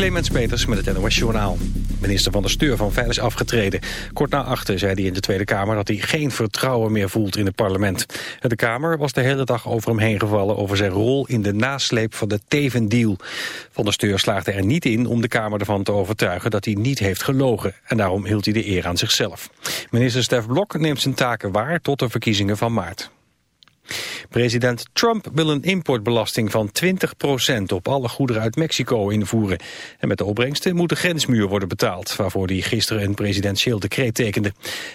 Clemens Peters met het NOS Journaal. Minister van de Steur van Veilig is afgetreden. Kort na achter zei hij in de Tweede Kamer dat hij geen vertrouwen meer voelt in het parlement. De Kamer was de hele dag over hem heen gevallen over zijn rol in de nasleep van de Teven-deal. Van der Steur slaagde er niet in om de Kamer ervan te overtuigen dat hij niet heeft gelogen. En daarom hield hij de eer aan zichzelf. Minister Stef Blok neemt zijn taken waar tot de verkiezingen van maart. President Trump wil een importbelasting van 20% op alle goederen uit Mexico invoeren. En met de opbrengsten moet de grensmuur worden betaald, waarvoor hij gisteren een presidentieel decreet tekende.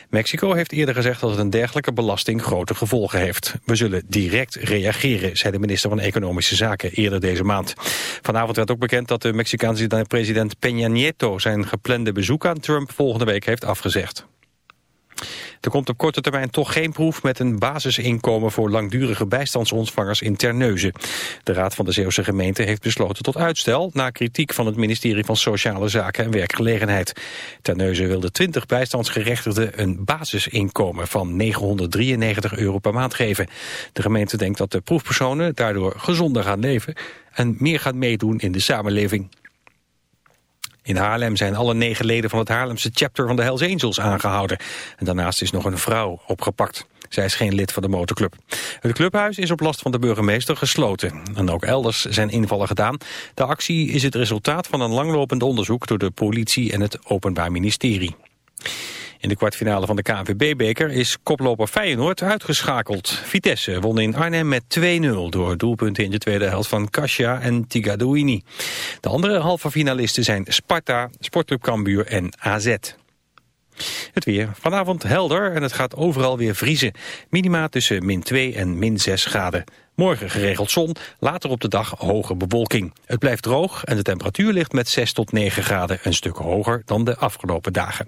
Mexico heeft eerder gezegd dat een dergelijke belasting grote gevolgen heeft. We zullen direct reageren, zei de minister van Economische Zaken eerder deze maand. Vanavond werd ook bekend dat de Mexicaanse president Peña Nieto zijn geplande bezoek aan Trump volgende week heeft afgezegd. Er komt op korte termijn toch geen proef met een basisinkomen voor langdurige bijstandsontvangers in Terneuzen. De Raad van de Zeeuwse gemeente heeft besloten tot uitstel na kritiek van het ministerie van Sociale Zaken en Werkgelegenheid. Terneuzen wilde 20 bijstandsgerechtigden een basisinkomen van 993 euro per maand geven. De gemeente denkt dat de proefpersonen daardoor gezonder gaan leven en meer gaan meedoen in de samenleving. In Haarlem zijn alle negen leden van het Haarlemse chapter van de Hells Angels aangehouden. En daarnaast is nog een vrouw opgepakt. Zij is geen lid van de motorclub. Het clubhuis is op last van de burgemeester gesloten. En ook elders zijn invallen gedaan. De actie is het resultaat van een langlopend onderzoek door de politie en het Openbaar Ministerie. In de kwartfinale van de KNVB-beker is koploper Feyenoord uitgeschakeld. Vitesse won in Arnhem met 2-0 door doelpunten in de tweede helft van Kasia en Tigadouini. De andere halve finalisten zijn Sparta, Sportclub Cambuur en AZ. Het weer. Vanavond helder en het gaat overal weer vriezen. Minima tussen min 2 en min 6 graden. Morgen geregeld zon, later op de dag hoge bewolking. Het blijft droog en de temperatuur ligt met 6 tot 9 graden een stuk hoger dan de afgelopen dagen.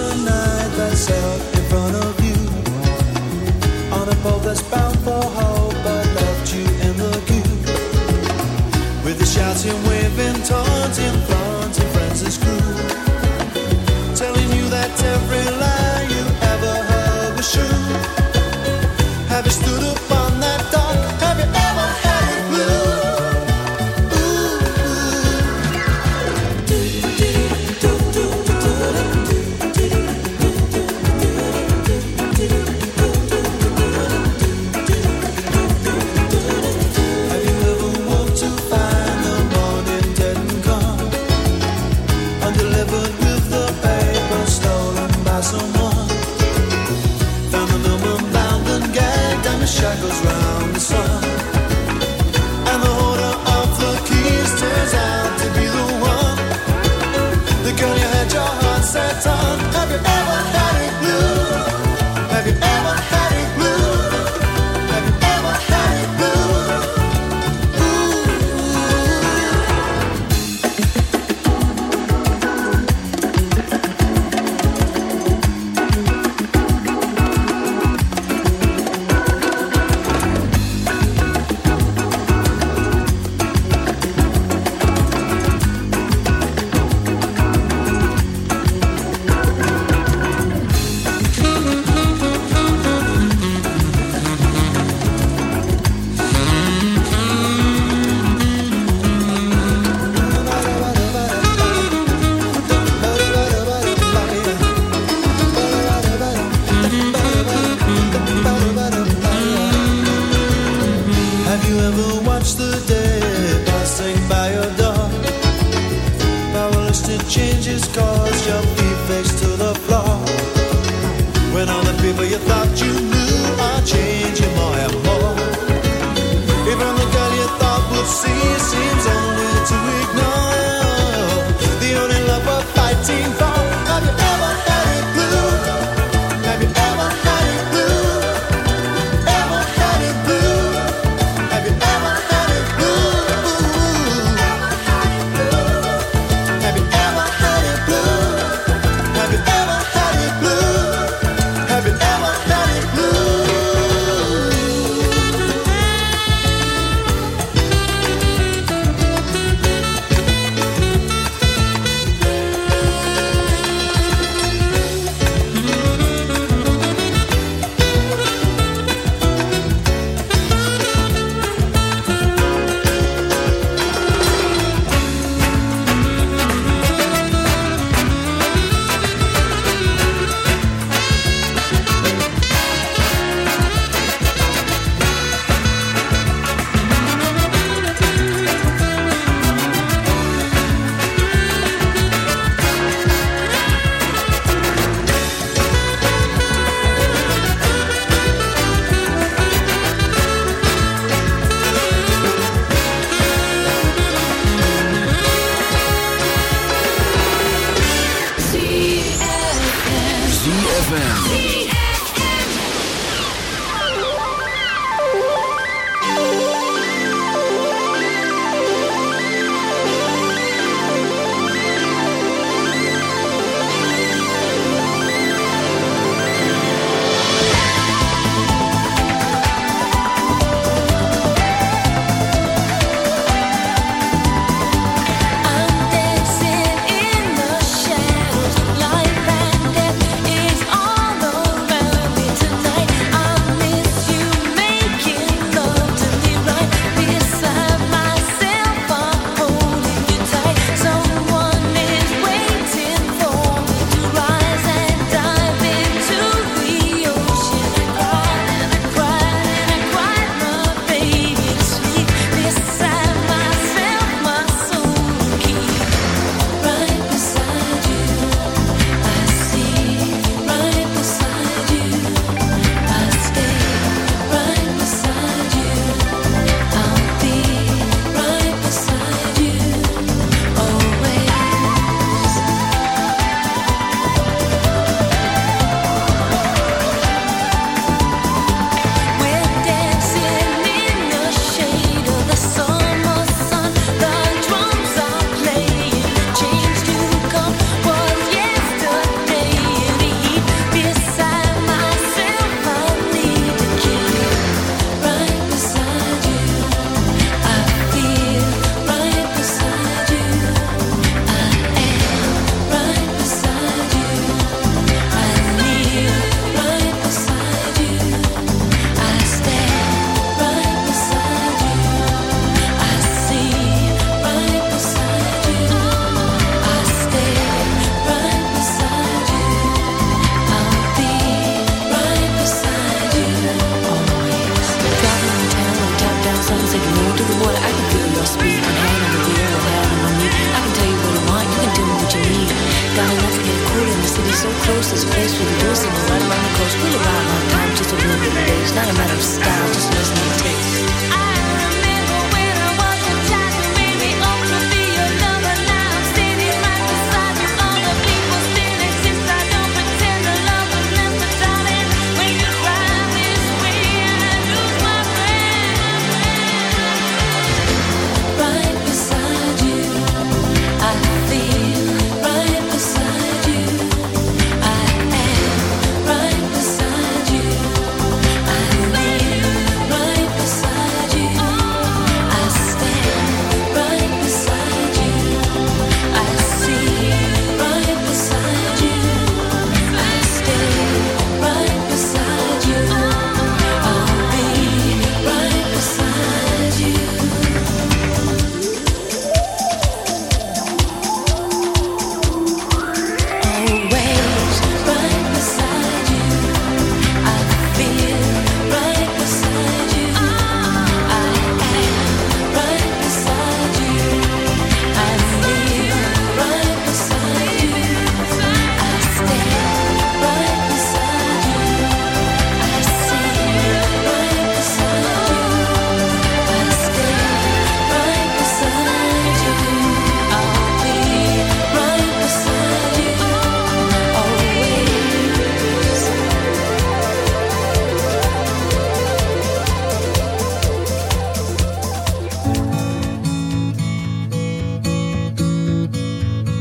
All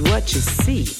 what you see.